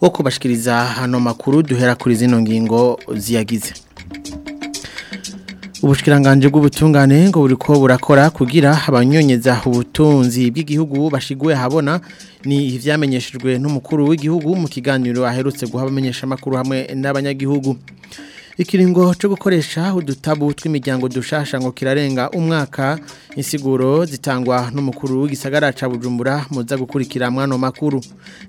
wo kubashikiriza hano makuru duhera kuri zino ngingo ziyagize Ubushikiranganje bw'ubutungane ngo buri ko burakora kugira abanyonyeza ubutunzi bw'igihugu bashigwe habona ni ivyamenyeshejwe n'umukuru w'igihugu mu kiganiro aherutse guha abamenyesha makuru hamwe n'abanyagihugu ikiringo cyo gukoresha udutabu tw'imiryango dushasha ngo kirarenga umwaka insiguro zitangwa n'umukuru w'igisagara ca Bujumbura muza gukurikira mwano makuru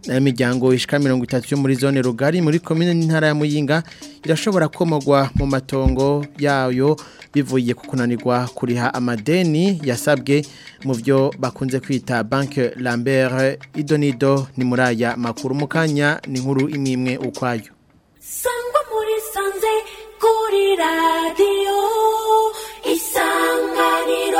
na imiryango ishika 30 yo muri zone rugari muri commune n'intara ya Muyinga irashobora komogwa mu matongo yayo bivuye kukunanirwa kuriha amadeni yasabwe mu byo bakunze kwita Banque Lambert Idonido ni muraya makuru mukanya ni nkuru imwe ukwayo 우리 라디오 이상한이로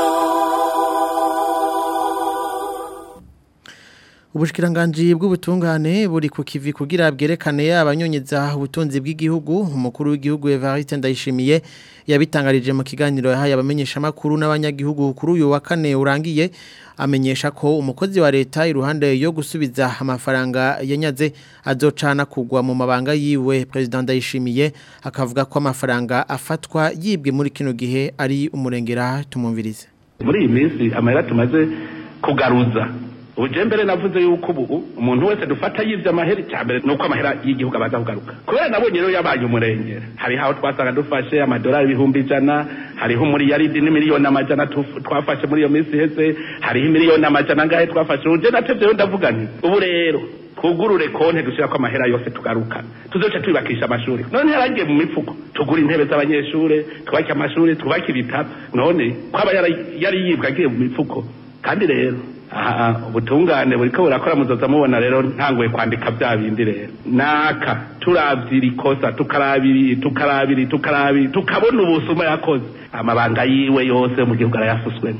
Ubushkiranganji bw'ubutungane buri ku kivi kugira bwerekane abanyonyeza ubutunzi bw'igihugu umukuru w'igihugu Evariste Ndayishimiye yabitangarije mu kiganiro yahaye abamenyesha makuru n'abanyagihugu kuri uyu wa kane urangiye amenyesha ko umukozi wa leta iruhande yo gusubiza amafaranga yanyaze azocana kugwa mu mabanga yiwe President Ndayishimiye akavuga ko amafaranga afatwa yibwe muri kino gihe ari umurengera tumumvirize muri iyi amahera tumaze kugaruza ubujye mbere navuze yuko ubu umuntu wese dufata yibye amahera icya mbere ni uko amahera y'igihugu abaza kugaruka kubera nabonye rero yabaye umurengera hari aho twasaga dufashe amadolari ibihumbi ijana hariho umuriyaridi n'imiliyoni amajana twafashe muri iyo minsi hese hariho imiliyoni amajana angahe twafashe ubujye natebye rero ndavuga nti ubu rero twugurure konti dushyira ko amahera yose tugaruka tuzoca twubakisha amashuri none yaragiye mu mifuko tugura intebe z'abanyeshuri twubake amashuri twubake ibitabo none kwaba yari yibwe agiye mu mifuko kandi rero ubutungane buri ko burakora muzoza mubona rero ntanguye kwandika bya bindi rero naka turabye ikosa tukarabiri tukarabiri tukarabiri tukabona ubusuma yakoze amabanga yiwe yose mu gihugu arayasuswemo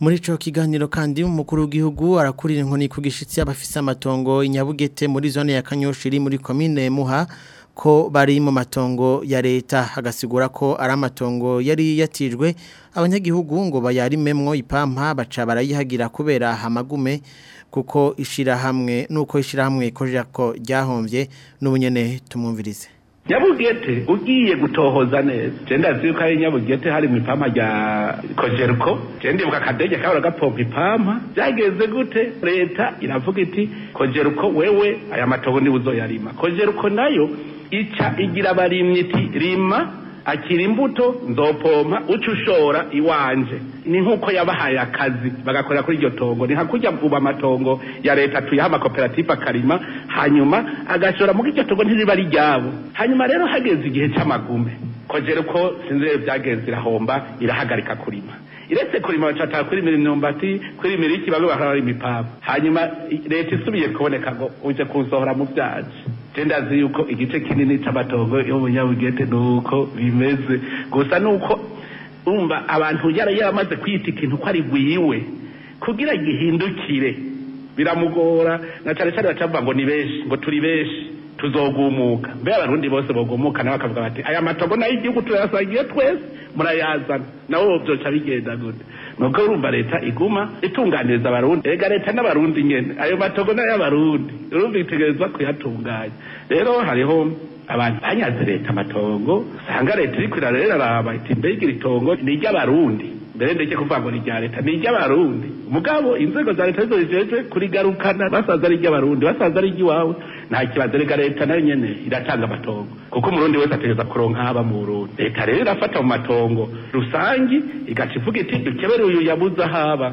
muri icyo kiganiro kandi umukuru w'igihugu arakurira inkoni ku gishitsi abafise amatongo inyabugete muri zone ya Kanyosha iri muri komine Muha ko bari mu matongo ya leta agasigura ko ari amatongo yari yatijwe abanyagihugu ngo bayarimemwo ipampa baca barayihagira kubera hamagume kuko ishyirahamwe nuko ishyirahamwe ko ryahombye n'ubunyene tumwumvirize nyabugete ugiye gutohoza neza genda ndazi yuko ari nyabugete hari mu ipampa rya kojeruko genda ndibuka akadege kabura gapompa ipampa byageze gute leta iravuga iti kojeruko wewe aya matobo nibuzo yarima kojeruko nayo ica igira abarimyi iti rima akira imbuto nzopompa uca ushora iwanje ni nk'uko yabahaye akazi bagakorera kuri iryo tongo ni hakurya ubu amatongo ya leta tuyaha amakoperative akarima hanyuma agashora muri iryo tongo ntiriba ryabo hanyuma rero hageze igihe cy'amagume kogera uko sinzi byagenze irahomba irahagarika kurima iretse kurima bacatara kurimira imyumbati kurimira iki bamwe bakarara imipampa hanyuma leta isubiye kuboneka ngo uje kuzohora mu byaje genda yuko igice kinini cy'amatongo y'ubunyabugete ni uko bimeze gusa ni umva abantu yari yaramaze kwita ikintu ko ari bwiwe kugira gihindukire biramugora na cyane cyane bacavuga ngo ni benshi ngo turi benshi tuzogumuka mbere abarundi bose bogumuka nawe bakavuga bati aya matongo nayo igihugu turayasangiye twese murayazana nawe byoca bigenda gute nuko urumva leta iguma itunganiriza abarundi rega leta n'abarundi nyene ayo matogo n'ay'abarundi urumva itegerezwa kuyatunganyi rero hariho abantu banyaze leta amatongo usanga leta iriko irareraraba iti mbega iri tongo ni iry'abarundi mbere ndeke kuvuga ngo ni irya leta ni iry'abarundi mugabo inzego za leta nizo zijejwe kurigarukana basanze ari iry'abarundi basanze ari iry'iwawe nta kibazo reka leta nayo nyine iratanga amatongo kuko umurundi wese ategereza kuronka haba mu burundi leta rero irafata mu matongo rusange igaca ivuga iti dukebere uyu yabuze ahaba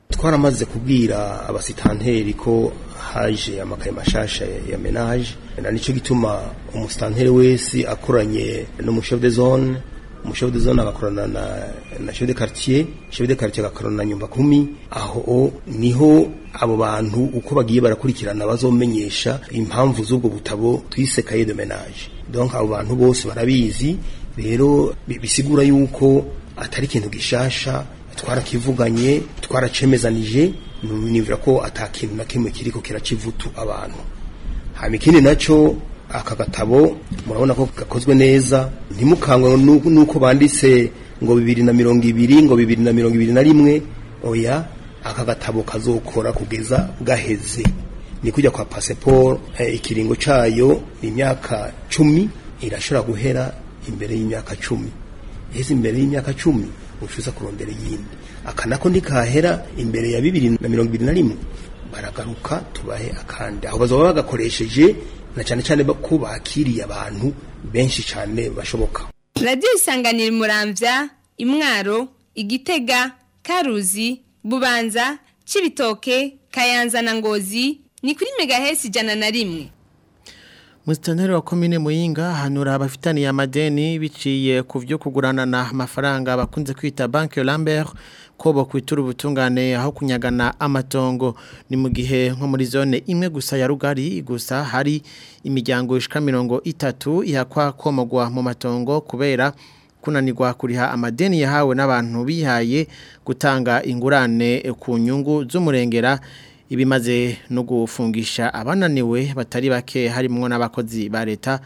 twaramaze kubwira abasitanteri ko haje amakaye mashasha ya menaje na cyo gituma umusitanteri wese akoranye n'umushefu de zone umushoferi zone agakorana na na chef de quartier chef de quartier agakorana na nyumba kumi aho niho abo bantu uko bagiye barakurikirana bazomenyesha impamvu z'ubwo butabo twise cahier de ménage donc abo bantu bose barabizi rero bisigura yuko atari ikintu gishasha twarakivuganye twaracemezanije nivira ko atakintu na kimwe kiriko kiracivutu abantu hama ikindi naco aka gatabo murabona ko gakozwe neza ntimukangwe n'uko banditse ngo bibiri na mirongo ibiri ngo bibiri na mirongo ibiri na rimwe oya aka gatabo kazokora kugeza gaheze ni kujya kwa pasiporo eh, ikiringo cyayo ni imyaka cumi irashobora guhera imbere y'imyaka cumi heza imbere y'imyaka cumi ushize kurondera yindi akanako ntikahera imbere ya bibiri na mirongo ibiri na rimwe baragaruka tubahe akandi aho bazaba bagakoresheje na cyane cyane ko bakiriye abantu benshi cyane bashoboka radiyo isanganira umurambya imwaro igitega karuzi bubanza kibitoke kayanza na ngozi ni kuri megahesi ijana na rimwe Musitanteri wa komine Muyinga hanura abafitaniye amadeni biciye ku byo na amafaranga bakunze kwita Banque Lambert ko kwitura ubutungane aho kunyagana amatongo ni mu gihe nko muri zone imwe gusa ya rugari gusa hari imiryango ishika mirongo itatu ihakwa komogwa mu matongo kubera kunanirwa kuriha amadeni yahawe n'abantu bihaye gutanga ingurane ku nyungu z'umurengera ibimaze no gufungisha abananiwe batari bake harimo n'abakozi ba leta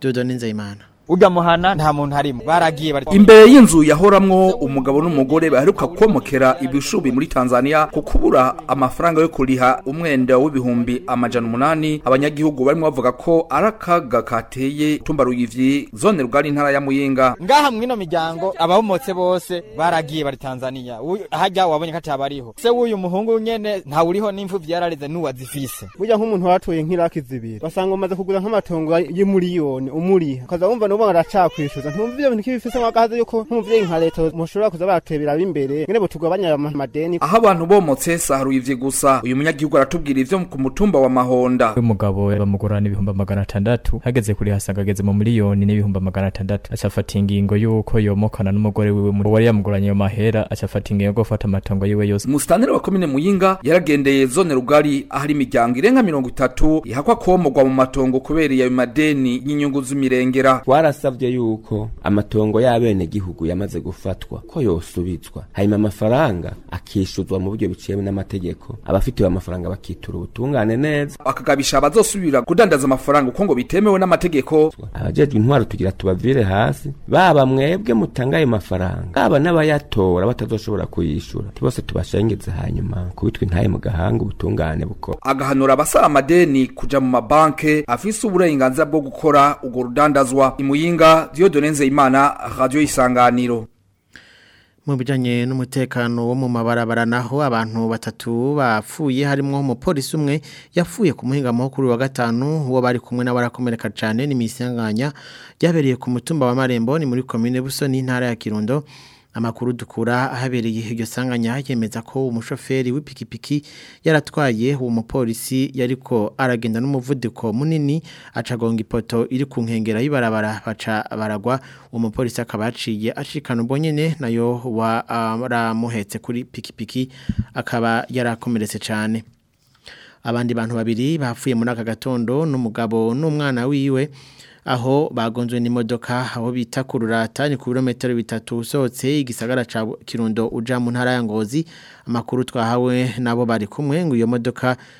dodo n'inzayimana ujya muhana nta muntu harimo baragiye bari imbere y'inzu yahoramwo umugabo n'umugore baheruka komokera ibishubi muri Tanzania ku kubura amafaranga yo kuriha umwenda w'ibihumbi amajana umunani abanyagihugu barimo bavuga ko arakaga kateye tumba ruyivyi zone rugari intara ya muyinga ngaha mwino miryango abahomotse bose baragiye bari Tanzania hajya wabonye kati abariho se w'uyu muhungu nyene nta uriho n'imfuvyi yarareze n'uwazifise burya nk'umuntu watoye nk'irakizibira basanga umaze kugura nk'amatongo y'imuriyoni umuriha kaza wumva n'ubu baracakwishuza ntumva ibyo bintu kibifise mwagahaze yuko nk'umuvyeyi nka leta mushobora kuza baratwebera ab'imbere ngene botugabanya amadeni aho abantu bomotse saharuye ivyi gusa uyu munyagihugu aratubwira ivyo ku mutumba wa mahonda umugabo bamugurana ibihumbi magana atandatu hageze kuri hasanga ageze mu miliyoni n'ibihumbi magana atandatu acafata ingingo yuko yomokana n'umugore wiwe wari yamuguranye ayo mahera acafata ingingo yo gufata amatongo yiwe yose umusitaneri wa komine muyinga yaragendeye zone rugari ahari imiryango irenga mirongo itatu ihakwa komogwa mu matongo kubera ayo madeni y'inyungu z'imirengera barasabye yuko amatongo y'abenegihugu yamaze gufatwa ko yosubitswa hanyuma amafaranga akishuzwa mu buryo biciyewe n'amategeko abafitiwe amafaranga bakitura ubutungane neza akagabisha abazosubira kudandaza amafaranga uko ngo bitemewe n'amategeko abajejwe intwaro tugira tubavire hasi baba mwebwe mutanga ayo mafaranga baba n'abayatora batazoshobora kuyishura bose tubashengeze hanyuma kubitwa intaye mu gahanga ubutungane buko agahanura abasaba amadeni kujya mu mabanke afise uburenganzira bwo gukora urwo rudandazwa imu muyinga Diodone Nzeyimana radio isanganiro mu bijyanye n'umutekano wo mu mabarabara naho abantu batatu bapfuye harimo umupolisi umwe yapfuye ku muhingamo kuri wa gatanu uwo bari kumwe na barakomereka cyane ni misanganya ku mutumba wa marembo ni muri komine buso n'intara ya kirundo amakuru dukura ahabereye iryo sanganya yemeza ko umushoferi w'ipikipiki yaratwaye uwo mupolisi yariko aragenda n'umuvuduko munini acagonga ipoto iri ku nkengera y'ibarabara baca baragwa uwo mupolisi akaba yaciye acikana ubwo nyene nayo waramuhetse kuri pikipiki akaba yarakomeretse cyane abandi bantu babiri bapfuye muri aka gatondo n'umugabo n'umwana wiwe aho bagonzwe n'imodoka aho bita ku rurata ni ku birometero bitatu usohotse igisagara cya kirundo uja mu ntara ya ngozi amakuru twahawe nabo bari kumwe ngo iyo modoka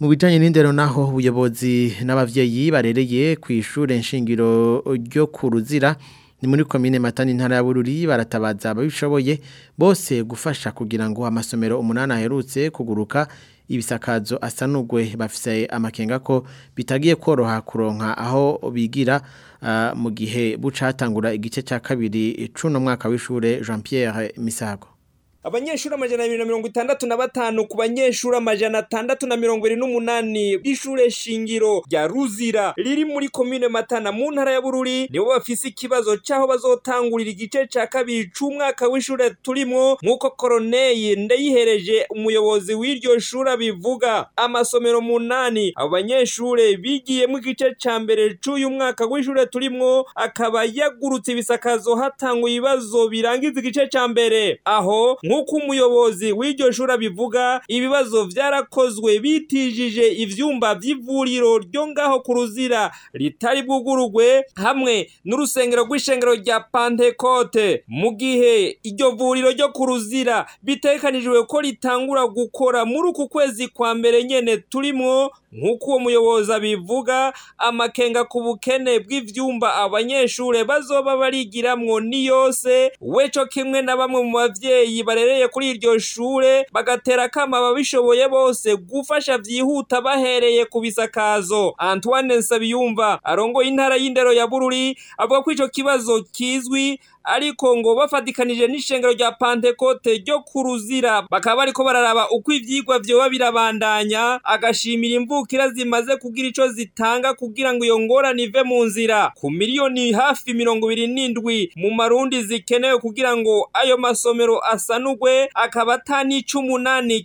mu bijyanye n'indero naho ubuyobozi n'ababyeyi barereye ku ishuri nshingiro ryo ku ruzira ni muri komine matani ntara ya bururi baratabaza ababishoboye bose gufasha kugira ngo amasomero umunani aherutse kuguruka ibisakazo asa n'ugwe bafise amakenga ko bitagiye koroha kuronka aho bigira ah, mu gihe bucatangura igice cya kabiri cy'uno mwaka w'ishure Jean Pierre Misago abanyeshuri amajana abiri na mirongo itandatu na batanu ku banyeshuri amajana atandatu na mirongo irindwi n'umunani b'ishure shingiro rya ruzira riri muri komine matana mu ntara ya bururi nibo bafise ikibazo c'aho bazotangurira igice ca kabiri c'umwaka w'ishure turimwo nk'uko koroneye ndayihereje umuyobozi w'iryo shuri abivuga amasomero munani abo banyeshure bigiyemo igice ca mbere c'uyu mwaka w'ishure turimwo akaba yagurutse ibisakazo hatanguye ibibazo birangiza igice ca mbere aho nk'uko umuyobozi w'iryo shuri abivuga ibibazo byarakozwe bitijije ibyumba by'ivuriro ryo ngaho ku ruzira ritari bwugurugwe hamwe n'urusengero rw'ishengero rya pantekote mu gihe iryo vuriro ryo ku ruzira bitekanijwe ko ritangura gukora muri uku kwezi kwa mbere nyine turimo nk'uko uwo muyobozi abivuga amakenga ku bukene bw'ibyumba abanyeshuri bazoba barigiramo ni yose we cyo kimwe na bamwe mu babyeyi barereye kuri iryo shure bagatera akama ababishoboye bose gufasha byihuta bahereye ku bisakazo antoine nsabiyumva arongoye intara y'indero ya bururi avuga ko icyo kibazo kizwi ariko ngo bafatikanije n'ishengero rya pantekote ryo ku ruzira bakaba bariko bararaba uko ivyigwa vyoba birabandanya agashimira imvukira zimaze kugira ico zitanga kugira ngo iyo ngorane ive mu nzira ku miliyoni hafi mirongo ibiri n'indwi mu marundi zikenewe kugira ngo ayo masomero asanurwe akaba ata n'ic'umunani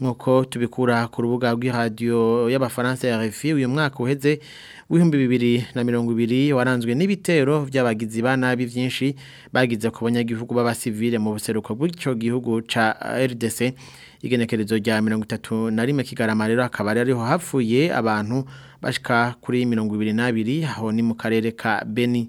nkuko tubikura ku rubuga rw'iradiyo y'abafaransa ya RFI uyu mwaka uheze wihumbi bibiri na mirongo ibiri waranzwe n'ibitero by'abagizi ba nabi byinshi bagize ku banyagihugu b'abasivile mu buseruko bw'icyo gihugu ca RDC igenekerezo rya mirongo itatu na rimwe kigarama rero akaba ariho hapfuye abantu bashika kuri mirongo ibiri n'abiri aho ni mu karere ka Beni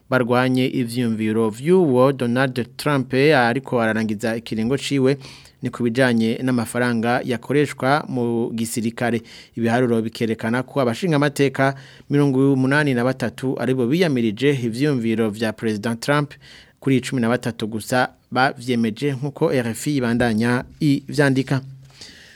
barwanye ivyumviro vy'uwo Donald Trump eh, ariko ararangiza ikiringo ciwe ni ku bijyanye n'amafaranga yakoreshwa mu gisirikare ibiharuro bikerekana ko abashingamateka mirongo umunani na batatu aribo biyamirije ibyiyumviro bya President Trump kuri cumi na batatu gusa babyemeje nk'uko RFI ibandanya ibyandika